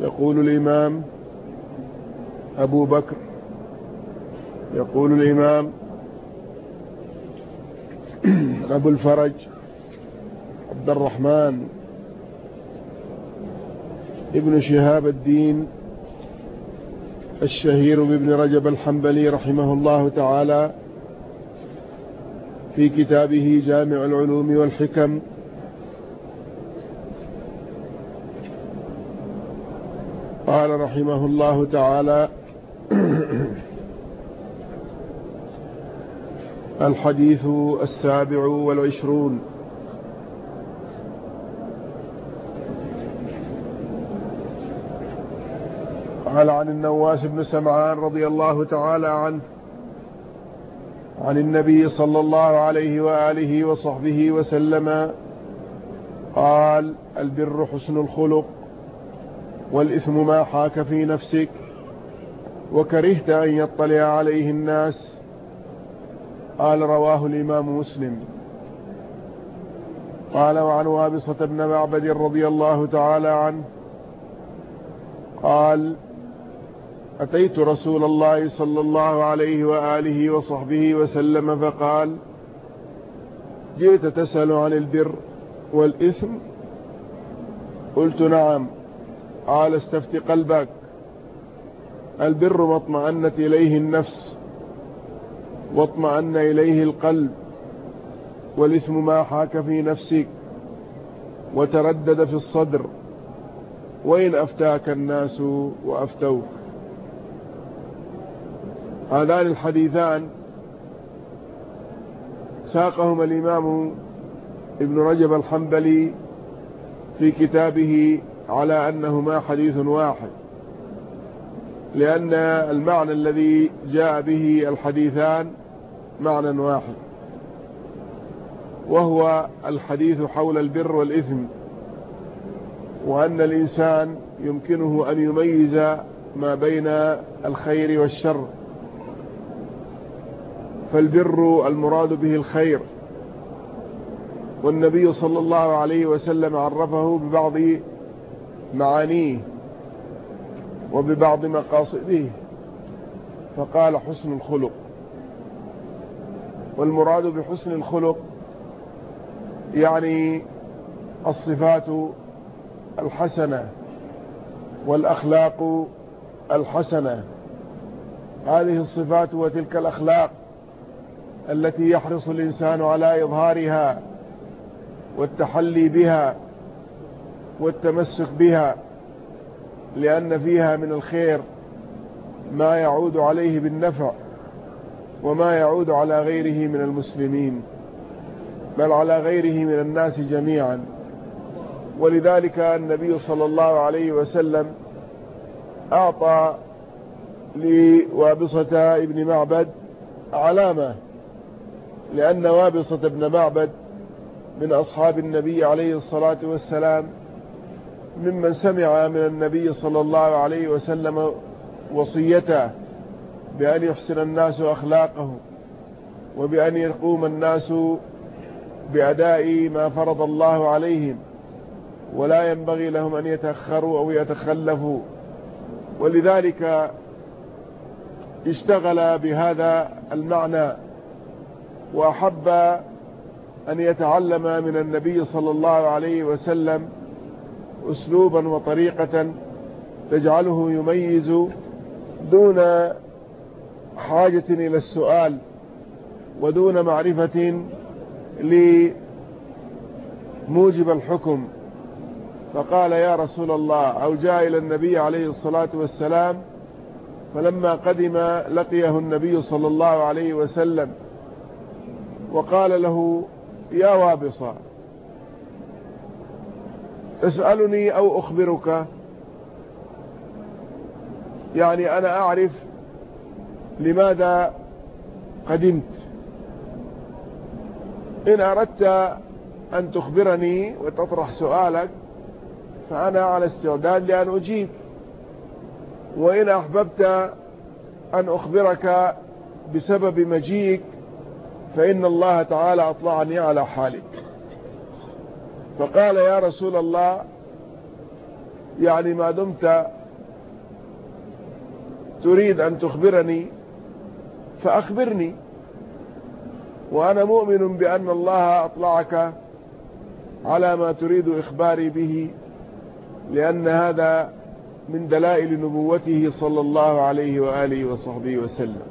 يقول الإمام أبو بكر يقول الإمام أبو الفرج عبد الرحمن ابن شهاب الدين الشهير بابن رجب الحنبلي رحمه الله تعالى في كتابه جامع العلوم والحكم قال رحمه الله تعالى الحديث السابع والعشرون. قال عن النواس بن سمعان رضي الله تعالى عنه عن النبي صلى الله عليه وآله وصحبه وسلم قال البر حسن الخلق والإثم ما حاك في نفسك وكرهت أن يطلع عليه الناس. قال رواه الإمام مسلم. قال وعن وابصة بن معبد رضي الله تعالى عنه قال أتيت رسول الله صلى الله عليه وآله وصحبه وسلم فقال جئت تسأل عن البر والإثم؟ قلت نعم. قال استفت قلبك. البر ما اطمأنت إليه النفس واطمأن إليه القلب والإثم ما حاك في نفسك وتردد في الصدر وإن أفتاك الناس وأفتوك. هذان الحديثان ساقهما الإمام ابن رجب الحنبلي في كتابه على أنهما حديث واحد لأن المعنى الذي جاء به الحديثان معنى واحد وهو الحديث حول البر والإثم وأن الإنسان يمكنه أن يميز ما بين الخير والشر فالبر المراد به الخير والنبي صلى الله عليه وسلم عرفه ببعض معانيه وببعض مقاصده فقال حسن الخلق. والمراد بحسن الخلق يعني الصفات الحسنة والأخلاق الحسنة. هذه الصفات وتلك الأخلاق التي يحرص الإنسان على إظهارها والتحلي بها والتمسك بها لأن فيها من الخير ما يعود عليه بالنفع وما يعود على غيره من المسلمين بل على غيره من الناس جميعا. ولذلك النبي صلى الله عليه وسلم أعطى لوابصة ابن معبد علامة لأن وابصة ابن معبد من أصحاب النبي عليه الصلاة والسلام ممن سمع من النبي صلى الله عليه وسلم وصيته بأن يحسن الناس أخلاقه وبأن يقوم الناس بأداء ما فرض الله عليهم ولا ينبغي لهم أن يتأخروا أو يتخلفوا. ولذلك اشتغل بهذا المعنى وأحب أن يتعلم من النبي صلى الله عليه وسلم أسلوبا وطريقة تجعله يميز دون حاجة إلى السؤال ودون معرفة لموجب الحكم. فقال يا رسول الله أو جاء إلى النبي عليه الصلاة والسلام فلما قدم لقيه النبي صلى الله عليه وسلم وقال له يا وابصة تسألني أو أخبرك. يعني أنا أعرف لماذا قدمت. إن أردت أن تخبرني وتطرح سؤالك فأنا على استعداد لأن أجيب. وإن أحببت أن أخبرك بسبب مجيك فإن الله تعالى أطلعني على حالك. فقال يا رسول الله يعني ما دمت تريد أن تخبرني فأخبرني. وأنا مؤمن بأن الله أطلعك على ما تريد إخباري به لأن هذا من دلائل نبوته صلى الله عليه وآله وصحبه وسلم.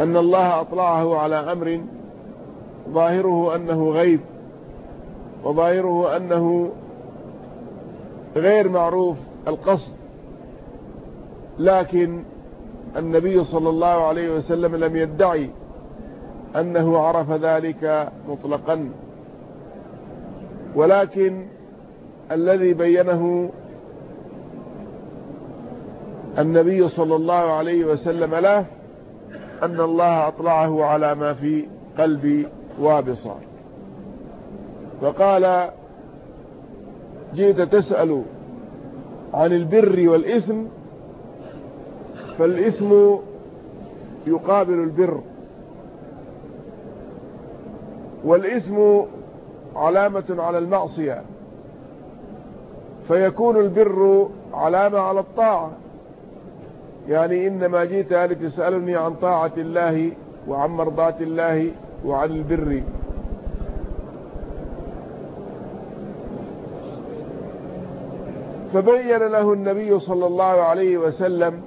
أن الله أطلعه على أمر ظاهره أنه غيب. وظاهره أنه غير معروف القصد لكن النبي صلى الله عليه وسلم لم يدعي أنه عرف ذلك مطلقا. ولكن الذي بينه النبي صلى الله عليه وسلم له أن الله أطلعه على ما في قلب وابصر فقال جئت تسأل عن البر والإثم فالإثم يقابل البر والإثم علامة على المعصية فيكون البر علامة على الطاعة. يعني إنما جئت لتسألني عن طاعة الله وعن مرضاة الله وعن البر. فبين له النبي صلى الله عليه وسلم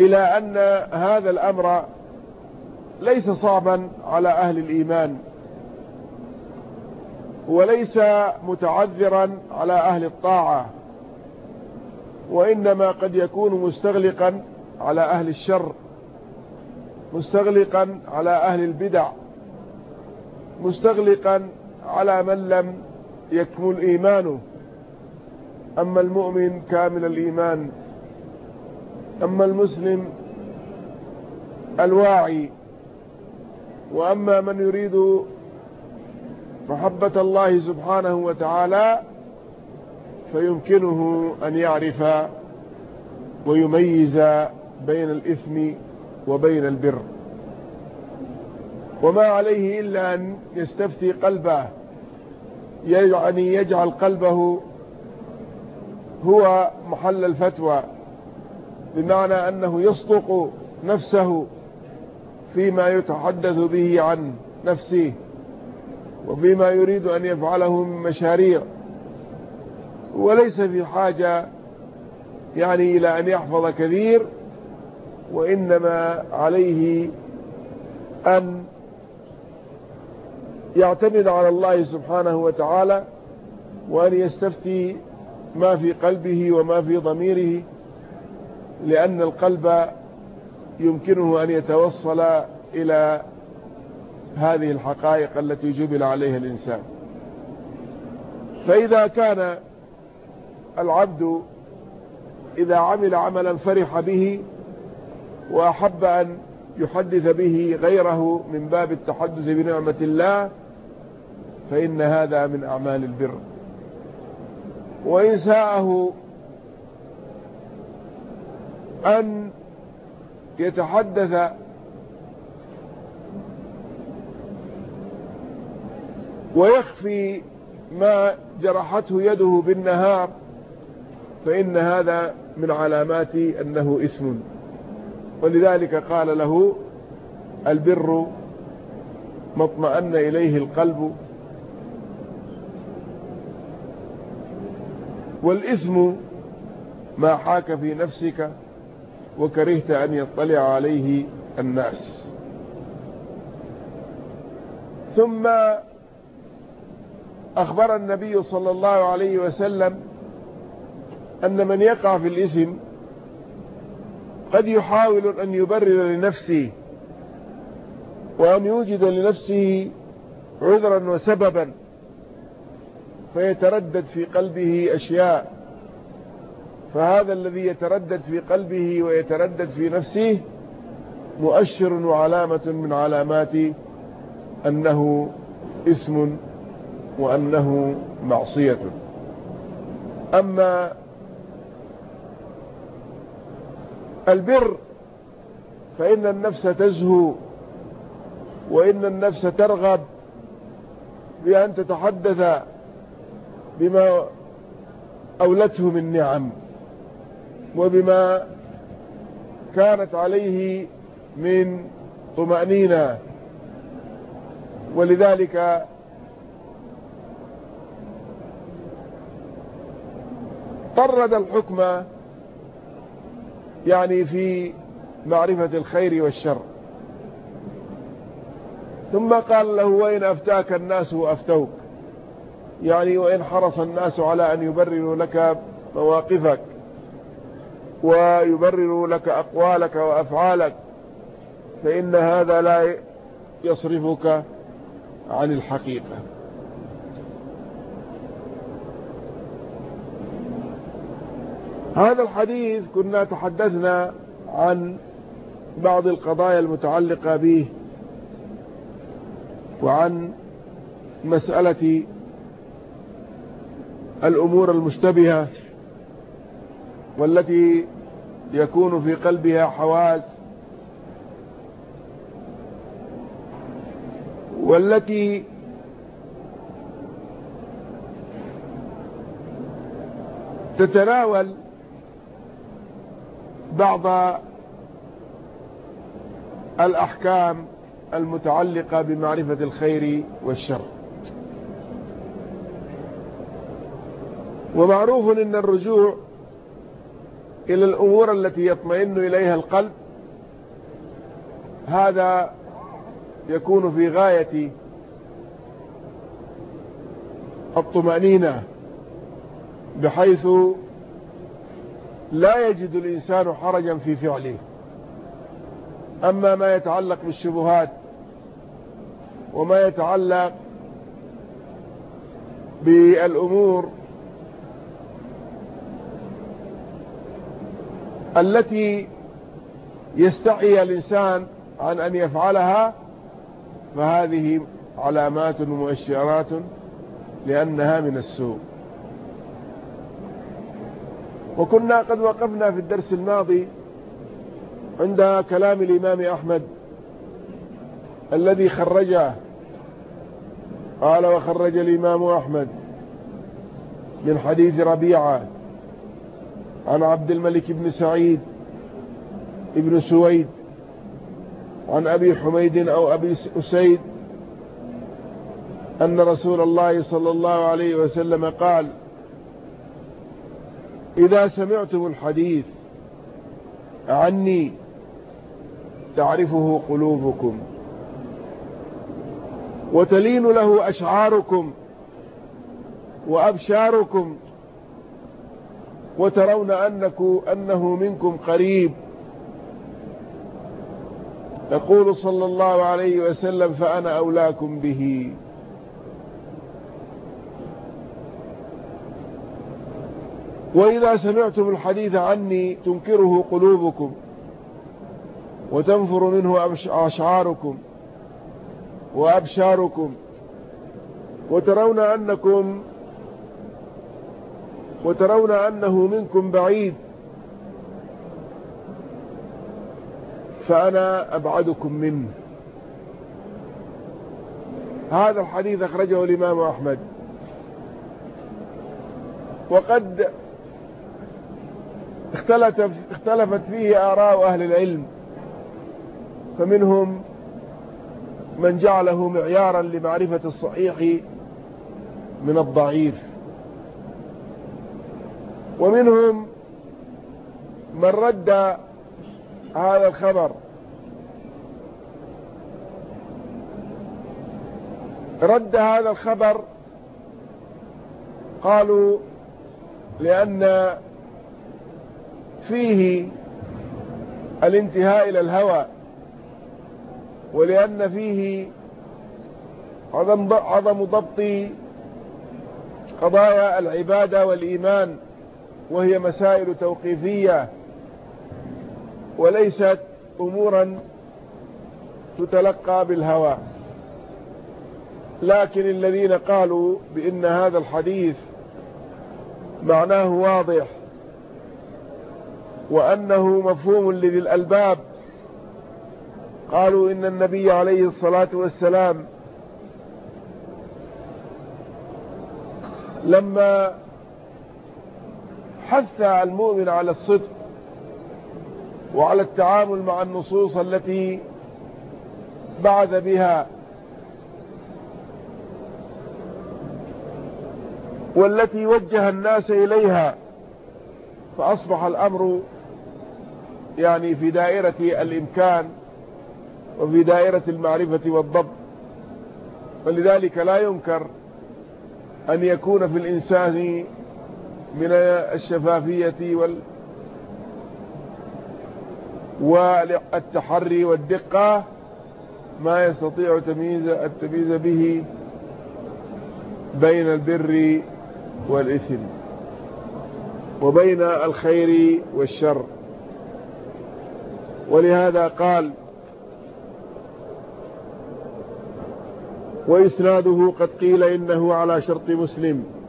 إلى أن هذا الأمر ليس صعبا على أهل الإيمان وليس متعذرا على أهل الطاعة وإنما قد يكون مستغلقا على أهل الشر مستغلقا على أهل البدع مستغلقا على من لم يكمل إيمانه. أما المؤمن كامل الإيمان أما المسلم الواعي وأما من يريد محبة الله سبحانه وتعالى فيمكنه أن يعرف ويميز بين الإثم وبين البر. وما عليه إلا أن يستفتي قلبه يعني يجعل قلبه هو محل الفتوى بمعنى أنه يصدق نفسه فيما يتحدث به عن نفسه وفيما يريد أن يفعله من مشاريع. وليس في حاجة يعني إلى أن يحفظ كثير وإنما عليه أن يعتمد على الله سبحانه وتعالى وأن يستفتي ما في قلبه وما في ضميره لأن القلب يمكنه أن يتوصل إلى هذه الحقائق التي جبل عليها الإنسان. فإذا كان العبد إذا عمل عملا فرح به وأحب أن يحدث به غيره من باب التحدث بنعمة الله فإن هذا من أعمال البر. وإن ساءه أن يتحدث ويخفي ما جرحته يده بالنهار فإن هذا من علامات أنه إثم. ولذلك قال له البر ما اطمأن إليه القلب والإثم ما حاك في نفسك وكرهت أن يطلع عليه الناس. ثم أخبر النبي صلى الله عليه وسلم أن من يقع في الإثم قد يحاول أن يبرر لنفسه وأن يوجد لنفسه عذرا وسببا. فيتردد في قلبه أشياء فهذا الذي يتردد في قلبه ويتردد في نفسه مؤشر وعلامة من علامات أنه اسم وأنه معصية. أما البر فإن النفس تزهو وإن النفس ترغب بأن تتحدث بما أولته من نعم وبما كانت عليه من طمأنينة. ولذلك طرد الحكم يعني في معرفة الخير والشر. ثم قال له وإن أفتاك الناس وأفتوك يعني وإن حرص الناس على أن يبرروا لك مواقفك ويبرروا لك أقوالك وأفعالك فإن هذا لا يصرفك عن الحقيقة. هذا الحديث كنا تحدثنا عن بعض القضايا المتعلقة به وعن مسألة الأمور المشتبهة والتي يكون في قلبها حواس والتي تتناول بعض الأحكام المتعلقة بمعرفة الخير والشر. ومعروف أن الرجوع إلى الأمور التي يطمئن إليها القلب هذا يكون في غاية الطمأنينة بحيث لا يجد الإنسان حرجا في فعله. أما ما يتعلق بالشبهات وما يتعلق بالأمور التي يستحي الإنسان عن أن يفعلها فهذه علامات ومؤشرات لأنها من السوء. وكنا قد وقفنا في الدرس الماضي عند كلام الإمام أحمد الذي خرجه قال وخرج الإمام أحمد من حديث ربيعة عن عبد الملك بن سعيد ابن سويد عن أبي حميد أو أبي أسيد أن رسول الله صلى الله عليه وسلم قال إذا سمعتم الحديث عني تعرفه قلوبكم وتلين له أشعاركم وأبشاركم وترون أنك أنه منكم قريب. يقول صلى الله عليه وسلم فأنا أولاكم به. وإذا سمعتم الحديث عني تنكره قلوبكم وتنفر منه أشعاركم وأبشاركم وترون أنكم وترون أنه منكم بعيد. فأنا أبعدكم منه. هذا الحديث أخرجه الإمام أحمد. وقد اختلفت, فيه آراء أهل العلم. فمنهم من جعله معيارا لمعرفة الصحيح من الضعيف. ومنهم من رد هذا الخبر. رد هذا الخبر قالوا لأن فيه الانتهاء إلى الهوى ولأن فيه عظم ضبط قضايا العبادة والإيمان. وهي مسائل توقيفية وليست أمورا تتلقى بالهوى. لكن الذين قالوا بأن هذا الحديث معناه واضح وأنه مفهوم لذي الألباب قالوا إن النبي عليه الصلاة والسلام لما حث المؤمن على الصدق وعلى التعامل مع النصوص التي بعث بها. والتي وجه الناس إليها فأصبح الأمر يعني في دائرة الإمكان وفي دائرة المعرفة والضبط. ولذلك لا ينكر أن يكون في الإنسان من الشفافية وال والتحري والدقة ما يستطيع تمييز التمييز به بين البر والإثم وبين الخير والشر. ولهذا قال وإسناده قد قيل إنه على شرط مسلم.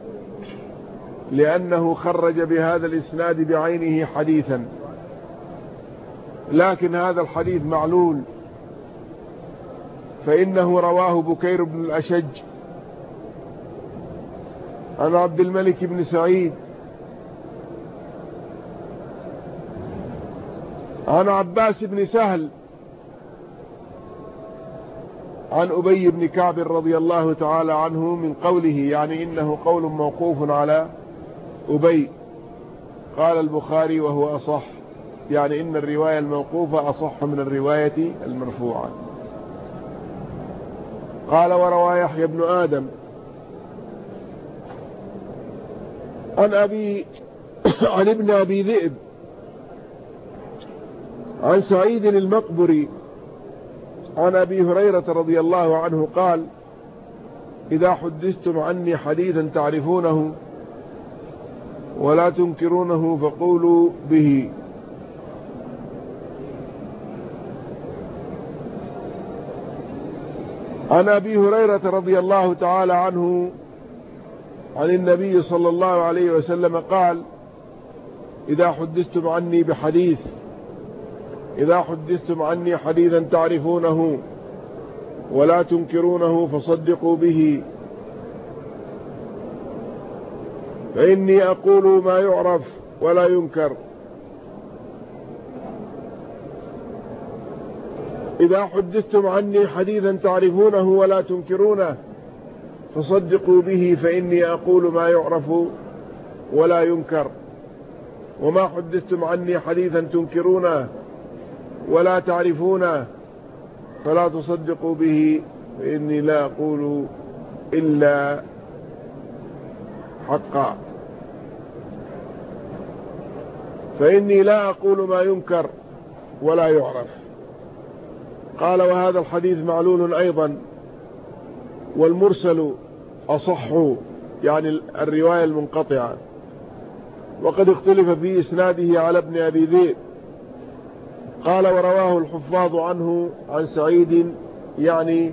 لأنه خرج بهذا الإسناد بعينه حديثا. لكن هذا الحديث معلول. فإنه رواه بكير بن الأشج عن عبد الملك بن سعيد عن عباس بن سهل عن أبي بن كعب رضي الله تعالى عنه من قوله يعني إنه قول موقوف على أبي قال البخاري وهو أصح يعني إن الرواية الموقوفة أصح من الرواية المرفوعة. قال وروى يحيى بن آدم عن أبي عن ابن أبي ذئب عن سعيد المقبري عن أبي هريرة رضي الله عنه قال إذا حدثتم عني حديثا تعرفونه ولا تنكرونه فقولوا به. عن أبي هريرة رضي الله تعالى عنه عن النبي صلى الله عليه وسلم قال إذا حدثتم عني بحديث إذا حدثتم عني حديثا تعرفونه ولا تنكرونه فصدقوا به. فإني أقول ما يعرف ولا ينكر. إذا حدثتم عني حديثا تعرفونه ولا تنكرونه فصدقوا به فإني أقول ما يعرف ولا ينكر. وما حدثتم عني حديثا تنكرونه ولا تعرفونه فلا تصدقوا به فإني لا أقول إلا حقا. فإني لا أقول ما ينكر ولا يعرف. قال وهذا الحديث معلول أيضا والمرسل أصح يعني الرواية المنقطعة. وقد اختلف في إسناده على ابن أبي ذئب. قال ورواه الحفاظ عنه عن سعيد يعني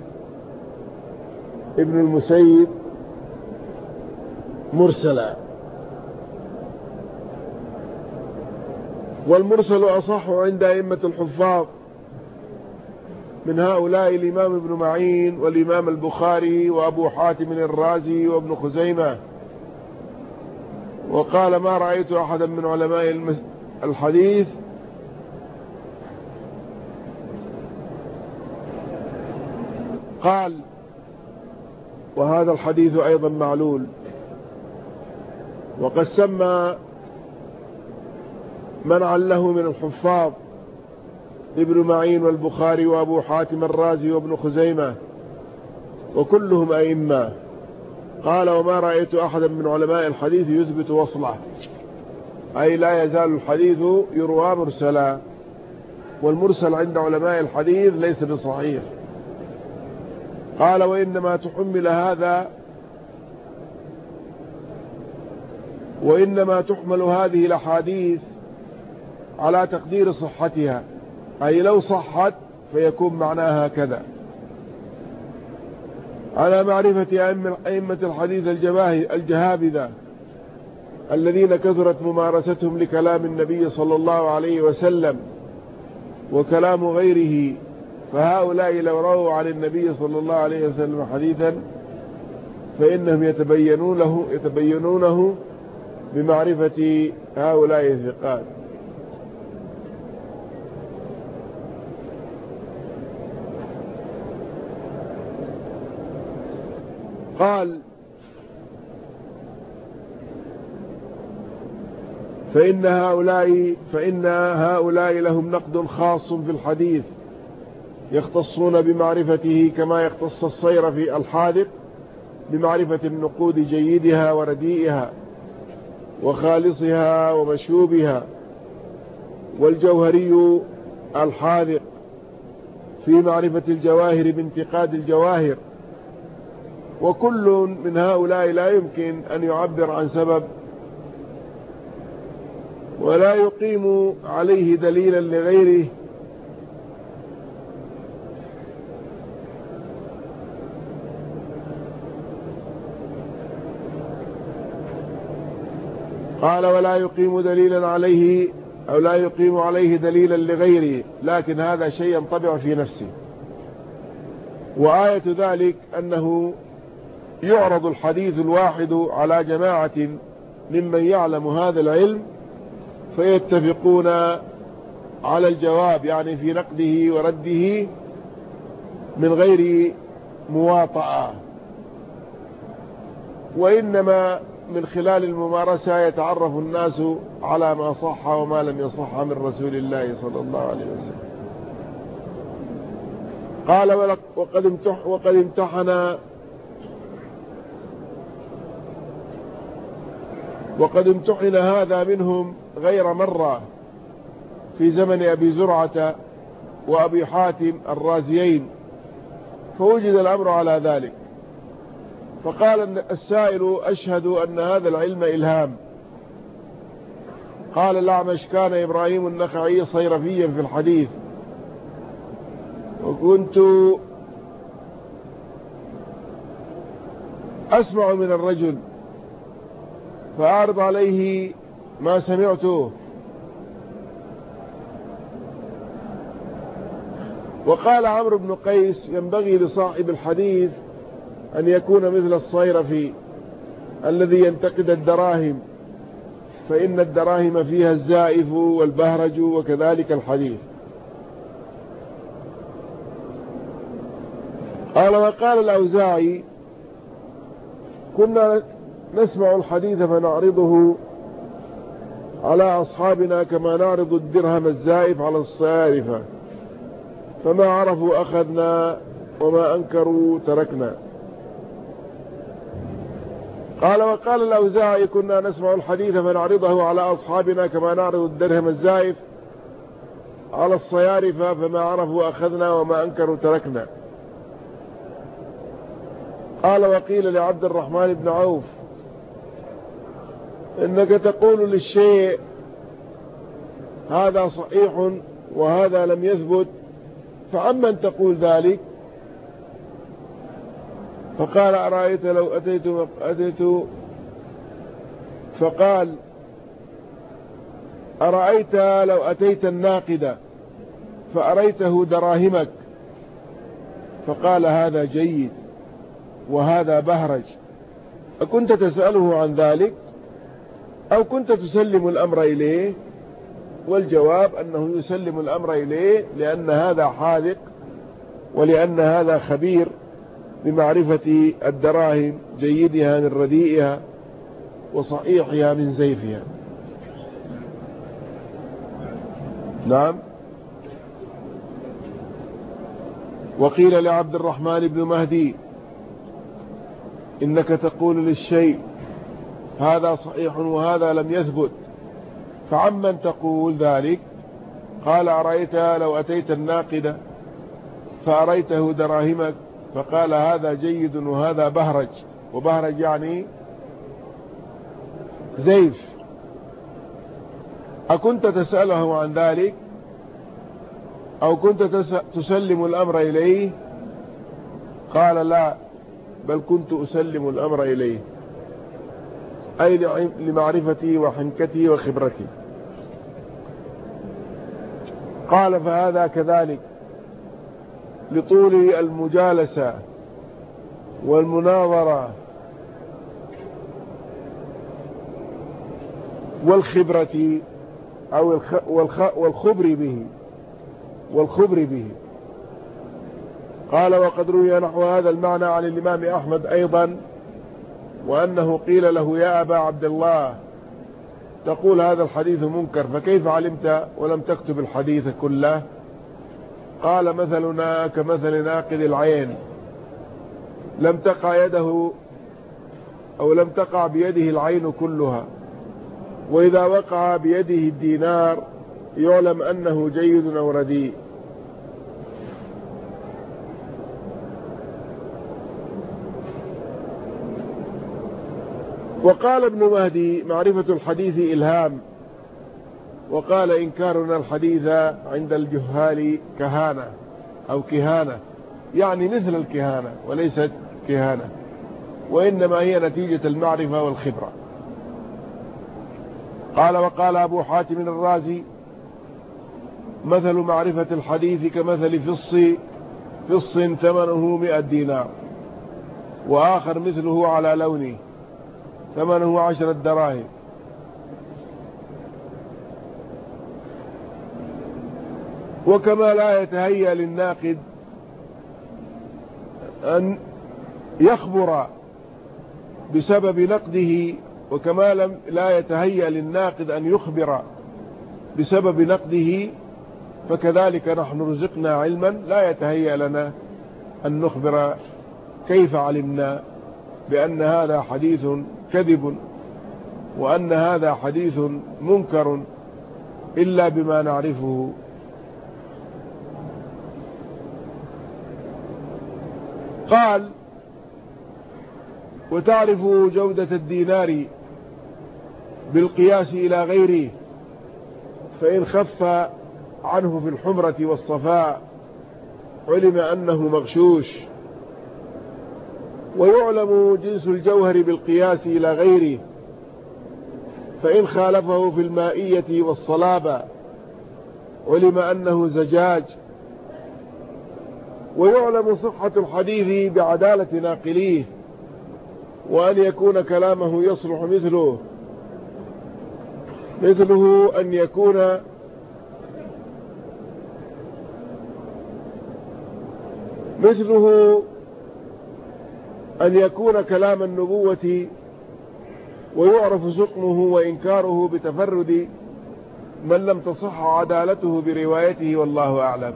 ابن المسيب مرسلا. والمرسل أصح عند أئمة الحفاظ من هؤلاء الإمام ابن معين والإمام البخاري وأبو حاتم الرازي وابن خزيمة. وقال ما رأيت أحدا من علماء الحديث. قال وهذا الحديث أيضا معلول. وقد سمى من عله من الحفاظ ابن معين والبخاري وابو حاتم الرازي وابن خزيمة وكلهم أئمة. قال وما رأيت أحدا من علماء الحديث يثبت وصله. أي لا يزال الحديث يروى مرسلا والمرسل عند علماء الحديث ليس بصحيح. قال وإنما تحمل هذا وإنما تحمل هذه الأحاديث على تقدير صحتها. أي لو صحت فيكون معناها كذا. على معرفة أئمة الحديث الجهابذة الذين كثرت ممارستهم لكلام النبي صلى الله عليه وسلم وكلام غيره فهؤلاء لو رووا عن النبي صلى الله عليه وسلم حديثا فإنهم يتبينون له يتبينونه بمعرفة هؤلاء الثقات. قال فإن هؤلاء فإن هؤلاء لهم نقد خاص في الحديث يختصون بمعرفته كما يختص الصير في الحاذق بمعرفة النقود جيدها ورديئها. وخالصها ومشوبها والجوهري الحاذق في معرفة الجواهر بانتقاد الجواهر. وكل من هؤلاء لا يمكن أن يعبر عن سبب ولا يقيم عليه دليلا لغيره قال ولا يقيم دليلا عليه أو لا يقيم عليه دليلا لغيره لكن هذا شيء ينطبع في نفسه. وآية ذلك أنه يعرض الحديث الواحد على جماعة ممن يعلم هذا العلم فيتفقون على الجواب يعني في نقده ورده من غير مواطأة. وإنما من خلال الممارسة يتعرف الناس على ما صح وما لم يصح من رسول الله صلى الله عليه وسلم. قال وقد وقد امتحن وقد امتحن هذا منهم غير مرة في زمن أبي زرعة وأبي حاتم الرازيين فوجد الأمر على ذلك. فقال السائل أشهد أن هذا العلم إلهام. قال الأعمش كان إبراهيم النخعي صيرفيا في الحديث. وكنت أسمع من الرجل فأعرض عليه ما سمعته. وقال عمرو بن قيس ينبغي لصاحب الحديث أن يكون مثل الصيرفي الذي ينتقد الدراهم فإن الدراهم فيها الزائف والبهرج وكذلك الحديث. قال وقال الأوزاعي كنا نسمع الحديث فنعرضه على أصحابنا كما نعرض الدرهم الزائف على الصيارفة فما عرفوا أخذنا وما أنكروا تركنا. قال وقال الأوزاعي كنا نسمع الحديث فنعرضه على أصحابنا كما نعرض الدرهم الزائف. على الصيارفة فما عرفوا أخذنا وما أنكروا تركنا. قال وقيل لعبد الرحمن بن عوف إنك تقول للشيء هذا صحيح وهذا لم يثبت فعمن تقول ذلك فقال أرأيت لو أتيت, أتيت؟ فقال أرأيت لو أتيت الناقد فأريته دراهمك. فقال هذا جيد وهذا بهرج. أكنت تسأله عن ذلك؟ أو كنت تسلم الأمر إليه؟ والجواب أنه يسلم الأمر إليه لأن هذا حاذق ولأن هذا خبير. بمعرفة الدراهم جيدها من رديئها وصحيحها من زيفها. نعم. وقيل لعبد الرحمن بن مهدي إنك تقول للشيء هذا صحيح وهذا لم يثبت فعمن تقول ذلك؟ قال أرأيت لو أتيت الناقدة فأريته دراهمك فقال هذا جيد وهذا بهرج. وبهرج يعني زيف. أكنت تسأله عن ذلك؟ أو كنت تسلم الأمر إليه؟ قال لا بل كنت أسلم الأمر إليه. أي لمعرفتي وحنكتي وخبرتي. قال فهذا كذلك. لطول المجالسة والمناظرة والخبرة أو الخ والخبر به والخبر به. قال وقد روي نحو هذا المعنى عن الإمام أحمد أيضا وأنه قيل له يا أبا عبد الله تقول هذا الحديث منكر فكيف علمت ولم تكتب الحديث كله؟ قال مثلنا كمثل ناقد العين. لم تقع يده أو لم تقع بيده العين كلها. وإذا وقع بيده الدينار يعلم أنه جيد أو رديء. وقال ابن مهدي معرفة الحديث إلهام. وقال إنكارنا الحديث عند الجهال كهانة أو كهانة. يعني مثل الكهانة وليست كهانة وإنما هي نتيجة المعرفة والخبرة. قال وقال أبو حاتم الرازي مثل معرفة الحديث كمثل فص فص ثمنه مئة دينار وآخر مثله على لونه ثمنه عشرة دراهم. وكما لا يتهيأ للناقد أن يخبر بسبب نقده وكما لم لا يتهيأ للناقد أن يخبر بسبب نقده فكذلك نحن رزقنا علما لا يتهيأ لنا أن نخبر كيف علمنا بأن هذا حديث كذب وأن هذا حديث منكر إلا بما نعرفه. قال وتعرف جودة الدينار بالقياس إلى غيره فإن خف عنه في الحمرة والصفاء علم أنه مغشوش. ويعلم جنس الجوهر بالقياس إلى غيره فإن خالفه في المائية والصلابة علم أنه زجاج. ويعلم صحة الحديث بعدالة ناقليه وأن يكون كلامه يصلح مثله مثله أن يكون مثله أن يكون كلام النبوة ويعرف سقمه وإنكاره بتفرد من لم تصح عدالته بروايته والله أعلم.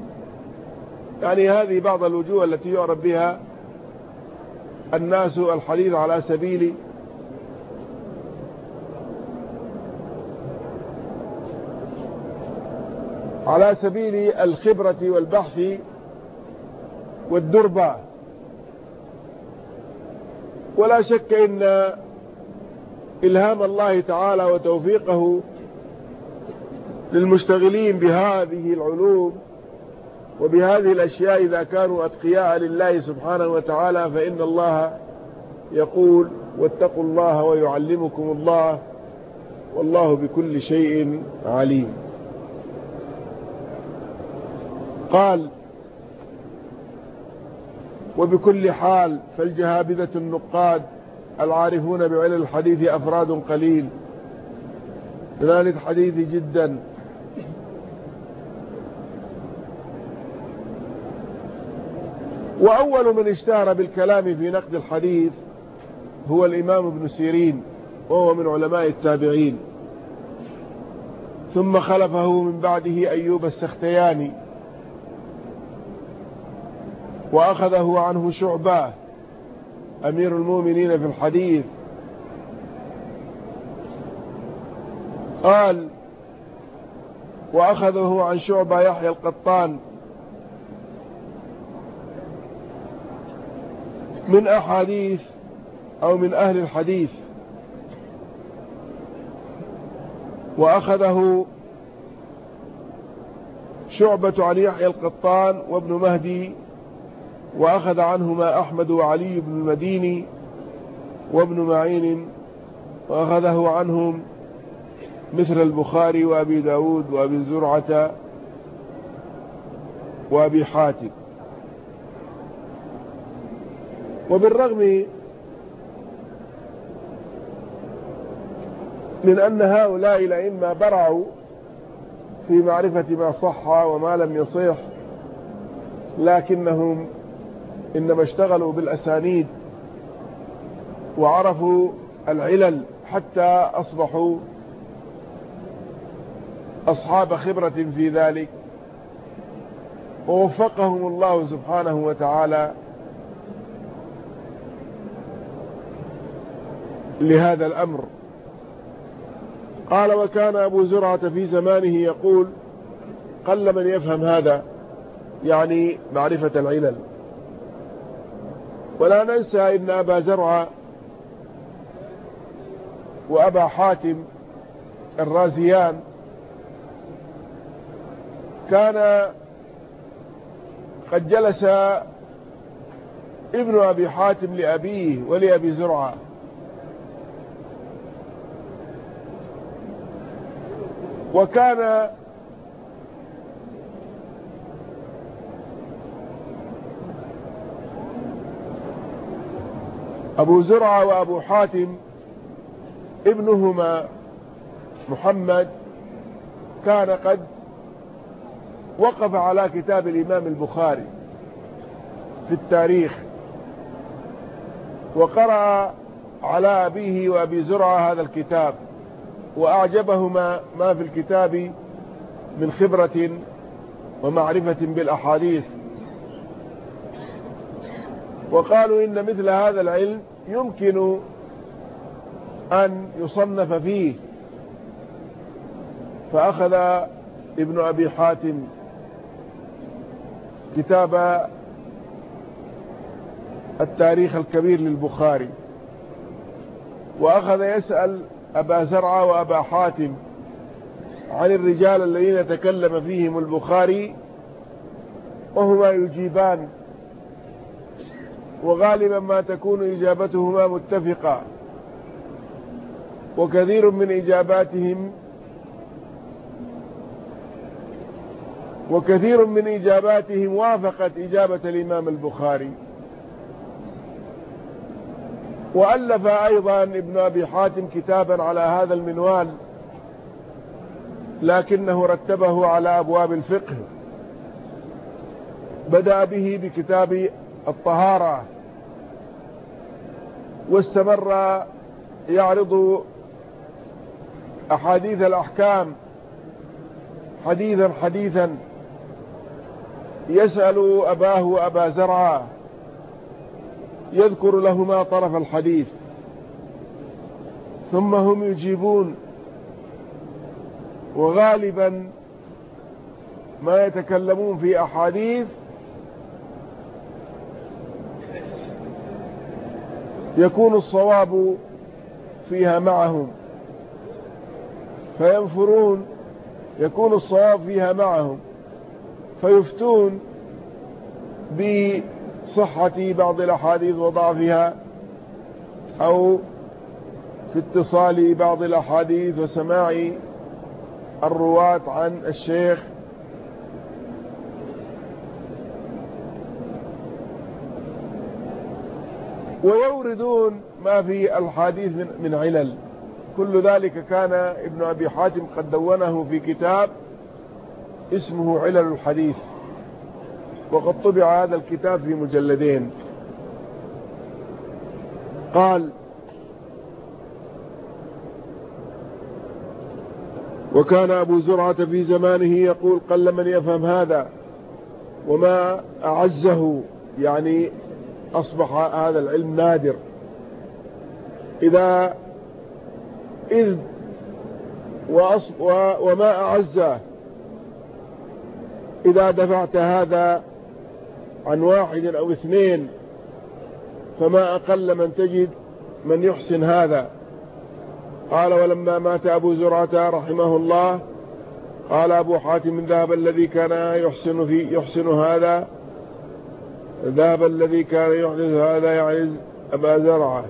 يعني هذه بعض الوجوه التي يعرف بها الناس الحديث على سبيل على سبيل الخبرة والبحث والدربة ولا شك إن إلهام الله تعالى وتوفيقه للمشتغلين بهذه العلوم وبهذه الأشياء إذا كانوا أتقياء لله سبحانه وتعالى فإن الله يقول واتقوا الله ويعلمكم الله والله بكل شيء عليم. قال وبكل حال فالجهابذة النقاد العارفون بعلل الحديث أفراد قليل. بلال الحديث جدا. وأول من اشتهر بالكلام في نقد الحديث هو الإمام ابن سيرين وهو من علماء التابعين. ثم خلفه من بعده أيوب السختياني وأخذه عنه شعبة أمير المؤمنين في الحديث. قال وأخذه عن شعبة يحيى القطان من أحاديث أو من أهل الحديث. وأخذه شعبة عن يحيى القطان وابن مهدي وأخذ عنهما أحمد وعلي بن المديني وابن معين وأخذه عنهم مثل البخاري وأبي داود وأبي زرعة وأبي حاتم. وبالرغم من أن هؤلاء الأئمة برعوا في معرفة ما صح وما لم يصح لكنهم إنما اشتغلوا بالأسانيد وعرفوا العلل حتى أصبحوا أصحاب خبرة في ذلك. ووفقهم الله سبحانه وتعالى لهذا الأمر. قال وكان أبو زرعة في زمانه يقول قل من يفهم هذا يعني معرفة العلل. ولا ننسى إن أبا زرعة وأبا حاتم الرازيان كان قد جلس ابن أبي حاتم لأبيه ولأبي زرعة. وكان أبو زرعة وأبو حاتم ابنهما محمد كان قد وقف على كتاب الإمام البخاري في التاريخ وقرأ على أبيه وأبي زرعة هذا الكتاب. وأعجبهما ما في الكتاب من خبرة ومعرفة بالأحاديث. وقالوا إن مثل هذا العلم يمكن أن يصنف فيه. فأخذ ابن أبي حاتم كتاب التاريخ الكبير للبخاري وأخذ يسأل أبا زرعة وأبا حاتم عن الرجال الذين تكلم فيهم البخاري وهما يجيبان وغالبا ما تكون إجابتهما متفقة. وكثير من إجاباتهم وكثير من إجاباتهم وافقت إجابة الإمام البخاري. وألف أيضا ابن أبي حاتم كتابا على هذا المنوال لكنه رتبه على أبواب الفقه. بدأ به بكتاب الطهارة واستمر يعرض أحاديث الأحكام حديثا حديثا يسأل أباه وأبا زرعة. يذكر لهما طرف الحديث. ثم هم يجيبون. وغالبا ما يتكلمون في أحاديث يكون الصواب فيها معهم. فينفرون يكون الصواب فيها معهم. فيفتون بصحة بعض الأحاديث وضعفها أو في اتصال بعض الأحاديث وسماع الرواة عن الشيخ. ويوردون ما في الحديث من علل. كل ذلك كان ابن أبي حاتم قد دونه في كتاب اسمه علل الحديث. وقد طبع هذا الكتاب في مجلدين. قال وكان أبو زرعة في زمانه يقول قل من يفهم هذا وما أعزه يعني أصبح هذا العلم نادر. إذا إذ وما أعزه إذا دفعت هذا عن واحد أو اثنين فما أقل من تجد من يحسن هذا. قال ولما مات أبو زرعة رحمه الله قال أبو حاتم ذهب الذي كان يحسن في يحسن هذا ذهب الذي كان يحدث هذا يعني أبا زرعة.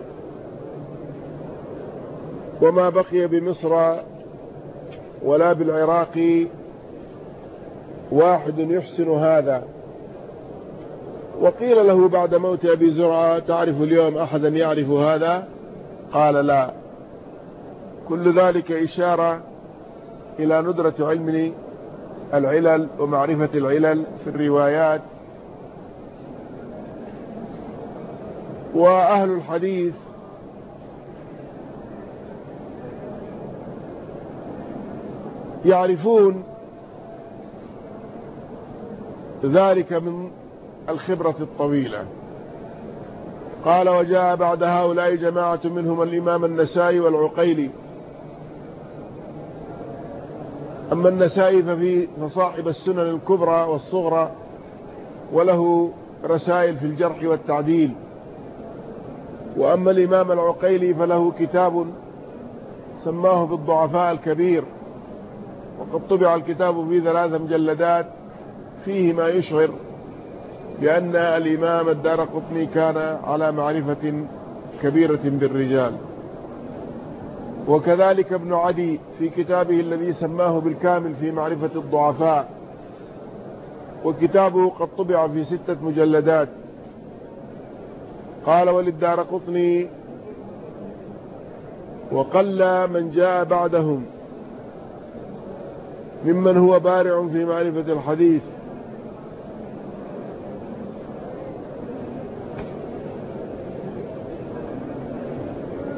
وما بقي بمصر ولا بالعراق واحد يحسن هذا. وقيل له بعد موت أبي زرعة تعرف اليوم أحدا يعرف هذا؟ قال لا. كل ذلك إشارة إلى ندرة علم العلل ومعرفة العلل في الروايات. وأهل الحديث يعرفون ذلك من الخبرة الطويلة. قال وجاء بعد هؤلاء جماعة منهم الإمام النسائي والعقيلي. أما النسائي ففي فصاحب السنن الكبرى والصغرى وله رسائل في الجرح والتعديل. وأما الإمام العقيلي فله كتاب سماه بالضعفاء الكبير. وقد طبع الكتاب في ثلاث مجلدات فيه ما يشعر بأن الإمام الدار قطني كان على معرفة كبيرة بالرجال. وكذلك ابن عدي في كتابه الذي سماه بالكامل في معرفة الضعفاء. وكتابه قد طبع في ستة مجلدات. قال وللدار قطني وقل من جاء بعدهم ممن هو بارع في معرفة الحديث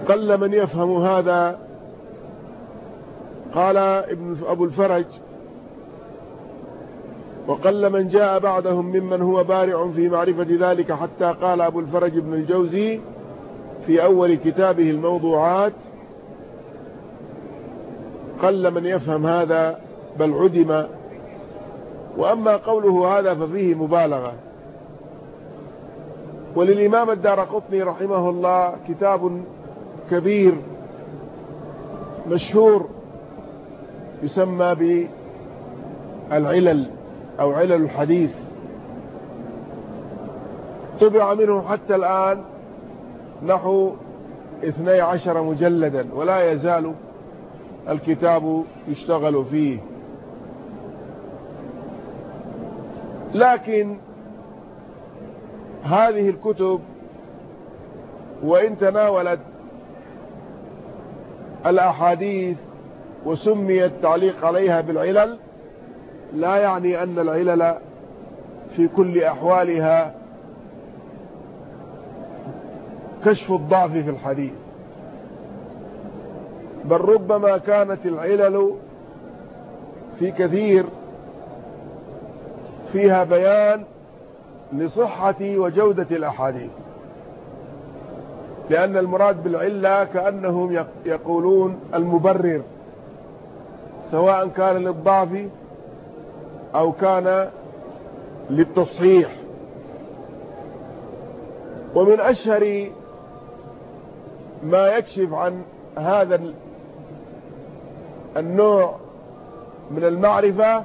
قل من يفهم هذا؟ قال ابن أبو الفرج وقل من جاء بعدهم ممن هو بارع في معرفة ذلك حتى قال أبو الفرج بن الجوزي في أول كتابه الموضوعات قل من يفهم هذا بل عدم. وأما قوله هذا ففيه مبالغة. وللإمام الدار قطني رحمه الله كتاب كبير مشهور يسمى بالعلل أو علل الحديث. طبع منه حتى الآن نحو اثني عشر مجلدا ولا يزال الكتاب يشتغل فيه. لكن هذه الكتب وإن تناولت الأحاديث وسمي التعليق عليها بالعلل لا يعني أن العلل في كل أحوالها كشف الضعف في الحديث. بل ربما كانت العلل في كثير فيها بيان لصحة وجودة الأحاديث. لأن المراد بالعلة كأنهم يقولون المبرر سواء كان للضعف أو كان للتصحيح. ومن أشهر ما يكشف عن هذا النوع من المعرفة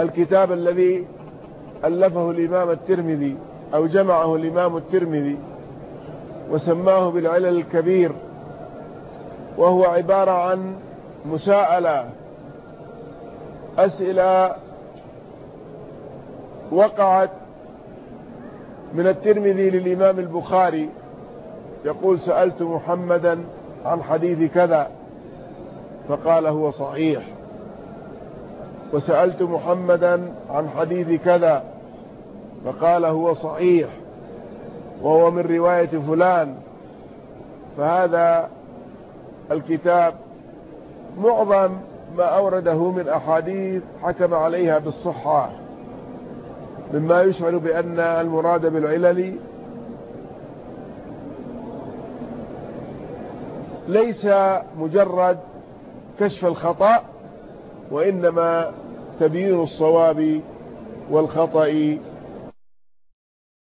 الكتاب الذي ألفه الإمام الترمذي أو جمعه الإمام الترمذي. وسماه بالعلل الكبير وهو عبارة عن مساءلة أسئلة وقعت من الترمذي للإمام البخاري يقول سألت محمدا عن حديث كذا فقال هو صحيح. وسألت محمدا عن حديث كذا فقال هو صحيح. وهو من رواية فلان فهذا الكتاب معظم ما أورده من أحاديث حكم عليها بالصحة مما يشعر بأن المراد بالعلل ليس مجرد كشف الخطأ وإنما تبيين الصواب والخطأ